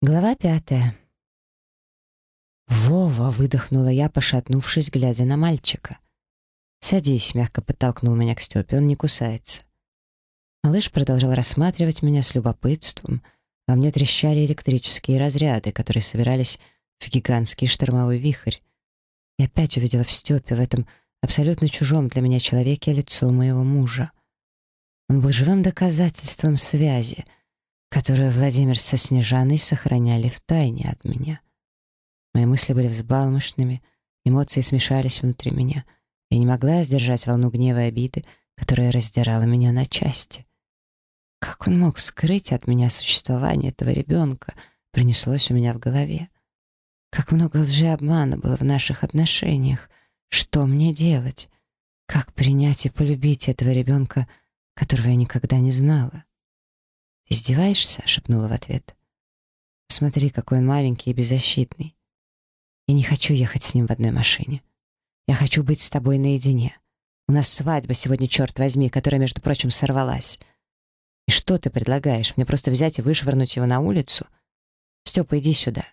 Глава пятая. «Вова!» — выдохнула я, пошатнувшись, глядя на мальчика. «Садись», — мягко подтолкнул меня к Степе, он не кусается. Малыш продолжал рассматривать меня с любопытством. Во мне трещали электрические разряды, которые собирались в гигантский штормовой вихрь. И опять увидела в Степе, в этом абсолютно чужом для меня человеке, лицо моего мужа. Он был живым доказательством связи — которую Владимир со Снежаной сохраняли в тайне от меня. Мои мысли были взбалмошными, эмоции смешались внутри меня. Я не могла сдержать волну гнева и обиды, которая раздирала меня на части. Как он мог скрыть от меня существование этого ребенка, пронеслось у меня в голове. Как много лжи и обмана было в наших отношениях. Что мне делать? Как принять и полюбить этого ребенка, которого я никогда не знала? «Издеваешься?» — шепнула в ответ. «Смотри, какой он маленький и беззащитный. Я не хочу ехать с ним в одной машине. Я хочу быть с тобой наедине. У нас свадьба сегодня, черт возьми, которая, между прочим, сорвалась. И что ты предлагаешь? Мне просто взять и вышвырнуть его на улицу? Степа, иди сюда».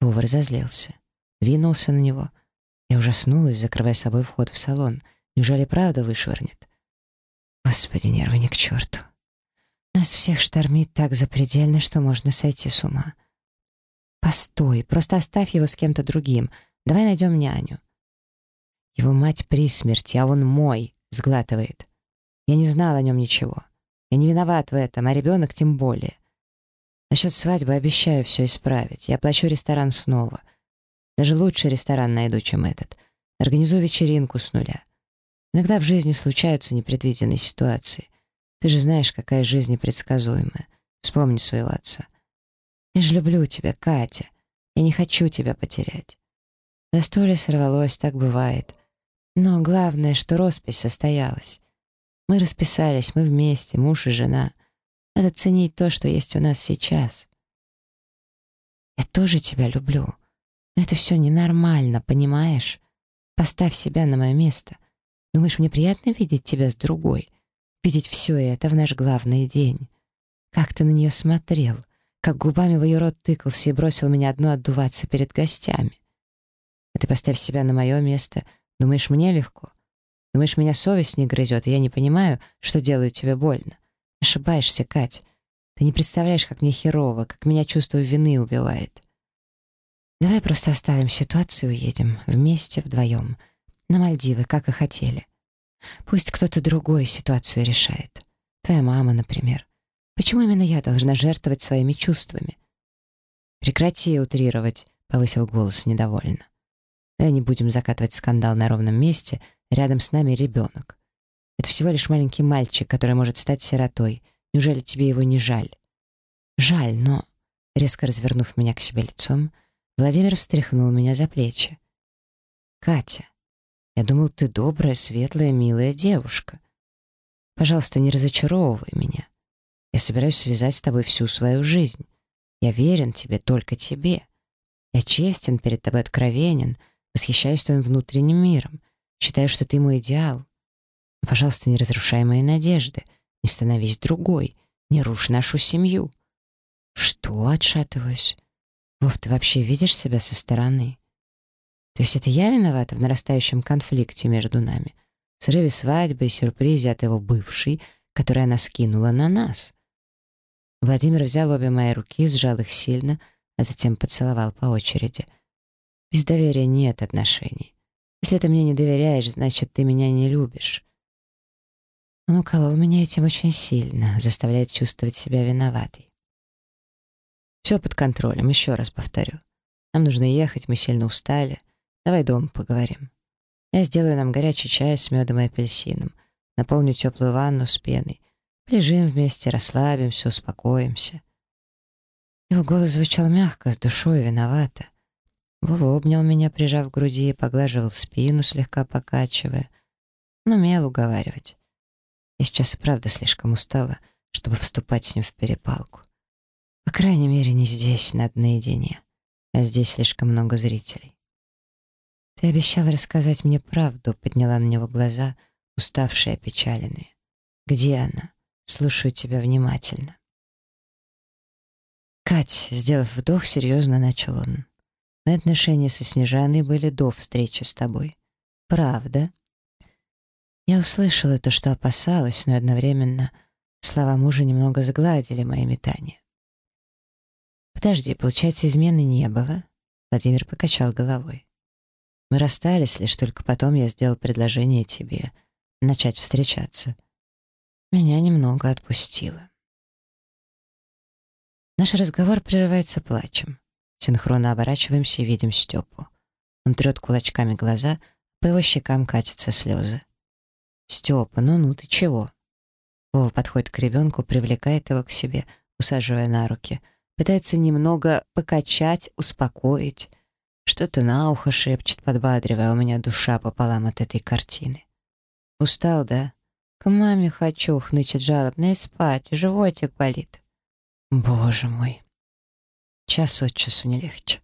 Вова разозлился. Двинулся на него. Я ужаснулась, закрывая собой вход в салон. Неужели правда вышвырнет? Господи, нервы не к черту. Нас всех штормит так запредельно, что можно сойти с ума. Постой, просто оставь его с кем-то другим. Давай найдем няню. Его мать при смерти, а он мой, сглатывает. Я не знал о нем ничего. Я не виноват в этом, а ребенок тем более. Насчет свадьбы обещаю все исправить. Я плачу ресторан снова. Даже лучший ресторан найду, чем этот. Организую вечеринку с нуля. Иногда в жизни случаются непредвиденные ситуации. Ты же знаешь, какая жизнь непредсказуемая. Вспомни своего отца. Я же люблю тебя, Катя. Я не хочу тебя потерять. Застолье сорвалось, так бывает. Но главное, что роспись состоялась. Мы расписались, мы вместе, муж и жена. Надо ценить то, что есть у нас сейчас. Я тоже тебя люблю. Но это все ненормально, понимаешь? Поставь себя на мое место. Думаешь, мне приятно видеть тебя с другой? Видеть все это в наш главный день. Как ты на нее смотрел, как губами в ее рот тыкался и бросил меня одну отдуваться перед гостями. А ты поставь себя на мое место. Думаешь, мне легко? Думаешь, меня совесть не грызет, и я не понимаю, что делаю тебе больно? Ошибаешься, Кать. Ты не представляешь, как мне херово, как меня чувство вины убивает. Давай просто оставим ситуацию и уедем. Вместе, вдвоем. На Мальдивы, как и хотели. Пусть кто-то другой ситуацию решает. Твоя мама, например. Почему именно я должна жертвовать своими чувствами? Прекрати утрировать, повысил голос недовольно. Давай не будем закатывать скандал на ровном месте, рядом с нами ребенок. Это всего лишь маленький мальчик, который может стать сиротой. Неужели тебе его не жаль? Жаль, но... Резко развернув меня к себе лицом, Владимир встряхнул меня за плечи. «Катя, я думал, ты добрая, светлая, милая девушка. Пожалуйста, не разочаровывай меня. Я собираюсь связать с тобой всю свою жизнь. Я верен тебе, только тебе. Я честен перед тобой, откровенен, восхищаюсь твоим внутренним миром. Считаю, что ты мой идеал. Но, пожалуйста, не разрушай мои надежды, не становись другой, не рушь нашу семью. Что, отшатываюсь? Вов, ты вообще видишь себя со стороны? То есть это я виновата в нарастающем конфликте между нами? Срыве свадьбы и сюрпризе от его бывшей, которую она скинула на нас? Владимир взял обе мои руки, сжал их сильно, а затем поцеловал по очереди. Без доверия нет отношений. Если ты мне не доверяешь, значит, ты меня не любишь. Он уколол меня этим очень сильно, заставляет чувствовать себя виноватой. Все под контролем, еще раз повторю. Нам нужно ехать, мы сильно устали. Давай дома поговорим. Я сделаю нам горячий чай с медом и апельсином, наполню теплую ванну с пеной. Лежим вместе, расслабимся, успокоимся. Его голос звучал мягко, с душой, виновато. Вова обнял меня, прижав к груди, поглаживал спину, слегка покачивая. Он умел уговаривать. Я сейчас и правда слишком устала, чтобы вступать с ним в перепалку. По крайней мере, не здесь, над наедине. А здесь слишком много зрителей. «Ты обещал рассказать мне правду», — подняла на него глаза, уставшие, опечаленные. «Где она? Слушаю тебя внимательно». «Кать», — сделав вдох, серьезно начал он. «Мои отношения со Снежаной были до встречи с тобой. Правда?» Я услышала то, что опасалась, но одновременно слова мужа немного сгладили мои метания. «Подожди, получается, измены не было?» Владимир покачал головой. «Мы расстались, лишь только потом я сделал предложение тебе начать встречаться. Меня немного отпустило». Наш разговор прерывается плачем. Синхронно оборачиваемся и видим Степу. Он трет кулачками глаза, по его щекам катятся слезы. «Степа, ну-ну, ты чего?» Вова подходит к ребенку, привлекает его к себе, усаживая на руки. Пытается немного покачать, успокоить. Что-то на ухо шепчет, подбадривая, у меня душа пополам от этой картины. «Устал, да?» «К маме хочу», — хнычет жалобно, и спать, животик болит. Боже мой. Час от часу не легче.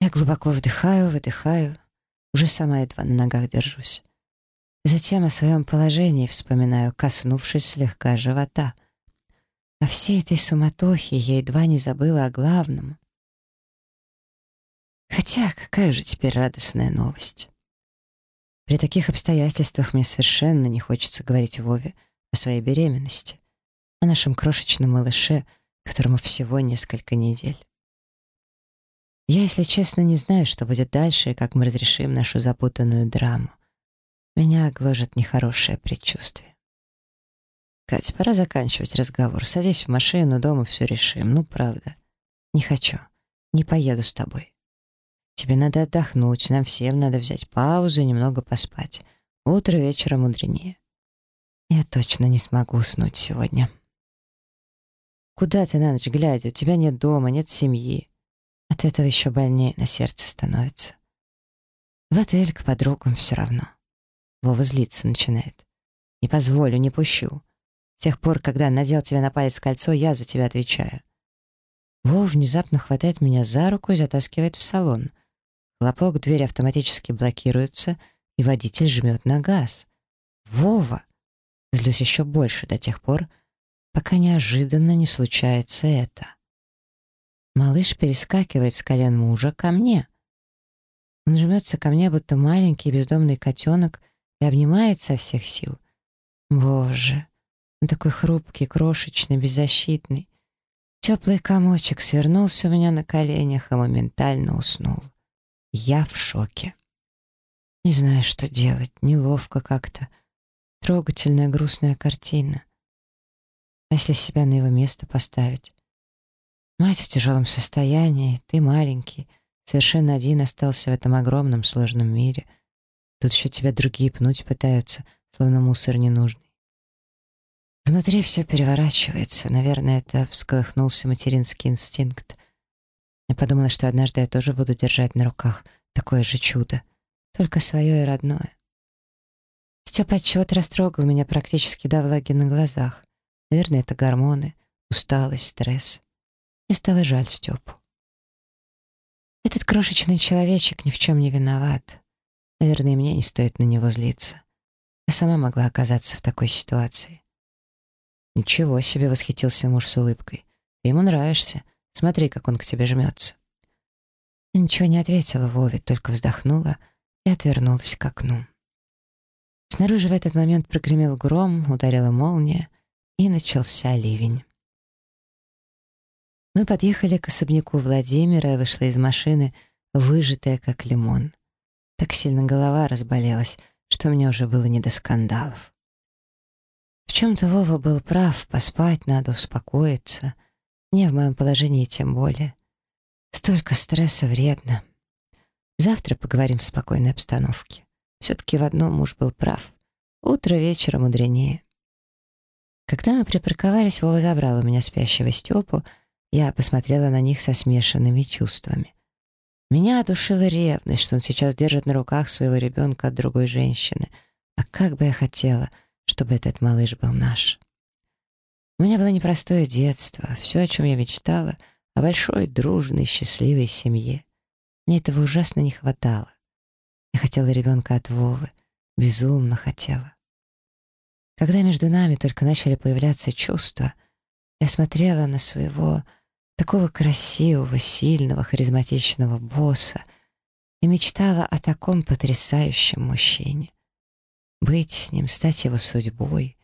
Я глубоко вдыхаю, выдыхаю, уже сама едва на ногах держусь. Затем о своем положении вспоминаю, коснувшись слегка живота. Во всей этой суматохе я едва не забыла о главном. Хотя какая же теперь радостная новость. При таких обстоятельствах мне совершенно не хочется говорить Вове о своей беременности о нашем крошечном малыше, которому всего несколько недель. Я, если честно, не знаю, что будет дальше и как мы разрешим нашу запутанную драму. Меня гложет нехорошее предчувствие. «Кать, пора заканчивать разговор. Садись в машину, дома все решим. Ну, правда. Не хочу. Не поеду с тобой. Тебе надо отдохнуть, нам всем надо взять паузу и немного поспать. Утро вечера мудренее. Я точно не смогу уснуть сегодня». Куда ты на ночь глядя? У тебя нет дома, нет семьи. От этого еще больнее на сердце становится. В отель к подругам все равно. Вова злиться начинает. Не позволю, не пущу. С тех пор, когда надел тебе на палец кольцо, я за тебя отвечаю. Вова внезапно хватает меня за руку и затаскивает в салон. Хлопок, двери автоматически блокируются, и водитель жмет на газ. «Вова!» Злюсь еще больше до тех пор, пока неожиданно не случается это. Малыш перескакивает с колен мужа ко мне. Он жмется ко мне, будто маленький бездомный котенок, и обнимает со всех сил. Боже, он такой хрупкий, крошечный, беззащитный. Теплый комочек свернулся у меня на коленях и моментально уснул. Я в шоке. Не знаю, что делать, неловко как-то. Трогательная грустная картина. А если себя на его место поставить? Мать в тяжелом состоянии, ты маленький, совершенно один остался в этом огромном сложном мире. Тут еще тебя другие пнуть пытаются, словно мусор ненужный. Внутри все переворачивается. Наверное, это всколыхнулся материнский инстинкт. Я подумала, что однажды я тоже буду держать на руках такое же чудо, только свое и родное. Степа отчет растрогал меня практически до влаги на глазах. Наверное, это гормоны, усталость, стресс. Мне стало жаль Степу. Этот крошечный человечек ни в чем не виноват. Наверное, мне не стоит на него злиться. Я сама могла оказаться в такой ситуации. «Ничего себе!» — восхитился муж с улыбкой. «Ты ему нравишься. Смотри, как он к тебе жмется». Я ничего не ответила Вове, только вздохнула и отвернулась к окну. Снаружи в этот момент прогремел гром, ударила молния, и начался ливень. Мы подъехали к особняку Владимира, и вышла из машины, выжатая как лимон. Так сильно голова разболелась, что мне уже было не до скандалов. В чем-то Вова был прав, поспать надо, успокоиться. Мне в моем положении тем более. Столько стресса вредно. Завтра поговорим в спокойной обстановке. Все-таки в одном муж был прав. Утро вечера мудренее. Когда мы припарковались, Вова забрал у меня спящего Степу, я посмотрела на них со смешанными чувствами. Меня одушила ревность, что он сейчас держит на руках своего ребенка от другой женщины. А как бы я хотела, чтобы этот малыш был наш. У меня было непростое детство, все, о чем я мечтала, о большой, дружной, счастливой семье. Мне этого ужасно не хватало. Я хотела ребенка от Вовы, безумно хотела. Когда между нами только начали появляться чувства, я смотрела на своего такого красивого, сильного, харизматичного босса и мечтала о таком потрясающем мужчине. Быть с ним, стать его судьбой,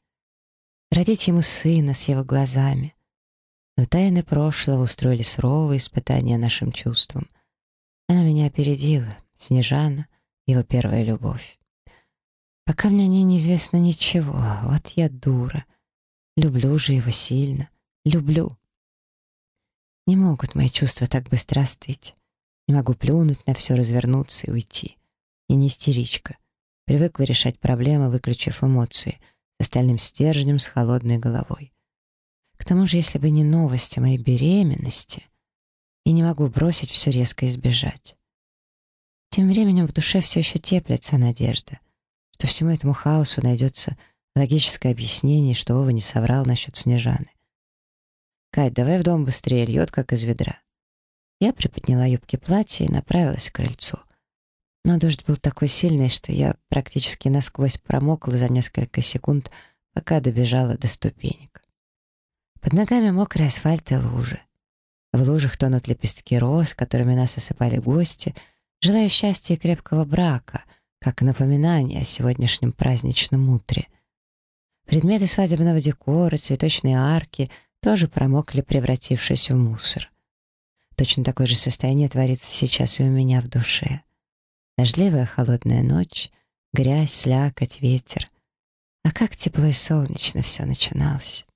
родить ему сына с его глазами. Но тайны прошлого устроили суровые испытания нашим чувствам. Она меня опередила, Снежана, его первая любовь. Пока мне о ней неизвестно ничего, вот я дура. Люблю же его сильно, люблю. Не могут мои чувства так быстро остыть. Не могу плюнуть на все, развернуться и уйти. Я не истеричка. Привыкла решать проблемы, выключив эмоции, с остальным стержнем, с холодной головой. К тому же, если бы не новости моей беременности, я не могу бросить все резко избежать. Тем временем в душе все еще теплится надежда, что всему этому хаосу найдется логическое объяснение, что Вова не соврал насчет Снежаны. «Кать, давай в дом быстрее, льет, как из ведра». Я приподняла юбки платья и направилась к крыльцу. Но дождь был такой сильный, что я практически насквозь промокла за несколько секунд, пока добежала до ступенек. Под ногами мокрый асфальт и лужи. В лужах тонут лепестки роз, которыми нас осыпали гости, желая счастья и крепкого брака, как напоминание о сегодняшнем праздничном утре. Предметы свадебного декора, цветочные арки — тоже промокли, превратившись в мусор. Точно такое же состояние творится сейчас и у меня в душе. Дождливая холодная ночь, грязь, слякоть, ветер. А как тепло и солнечно все начиналось.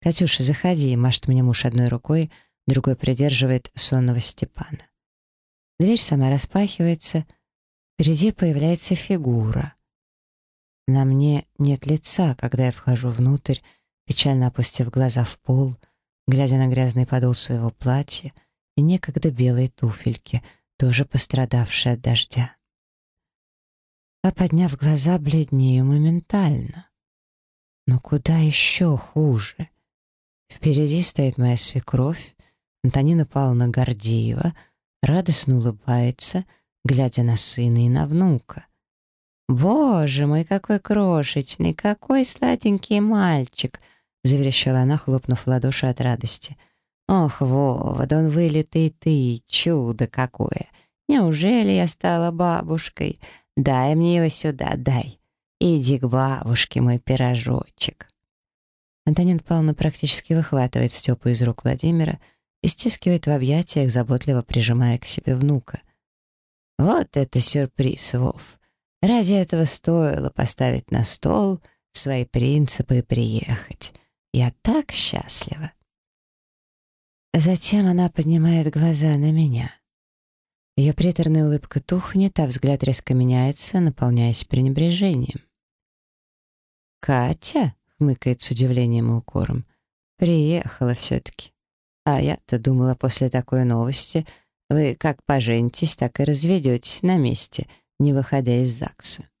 «Катюша, заходи», — машет мне муж одной рукой, другой придерживает сонного Степана. Дверь сама распахивается, впереди появляется фигура. На мне нет лица, когда я вхожу внутрь, печально опустив глаза в пол, глядя на грязный подол своего платья и некогда белые туфельки, тоже пострадавшие от дождя. А подняв глаза, бледнею моментально. Но куда еще хуже? Впереди стоит моя свекровь, Антонина Павловна Гордеева, радостно улыбается, глядя на сына и на внука. «Боже мой, какой крошечный, какой сладенький мальчик!» — заверещала она, хлопнув в ладоши от радости. «Ох, Вова, он вылитый ты, чудо какое! Неужели я стала бабушкой? Дай мне его сюда, дай! Иди к бабушке, мой пирожочек!» Антонин Павловна практически выхватывает Степу из рук Владимира и стискивает в объятиях, заботливо прижимая к себе внука. «Вот это сюрприз, Вов! Ради этого стоило поставить на стол свои принципы и приехать. Я так счастлива. Затем она поднимает глаза на меня. Ее приторная улыбка тухнет, а взгляд резко меняется, наполняясь пренебрежением. «Катя?» — хмыкает с удивлением и укором. «Приехала все-таки. А я-то думала, после такой новости вы как поженитесь, так и разведетесь на месте, не выходя из ЗАГСа».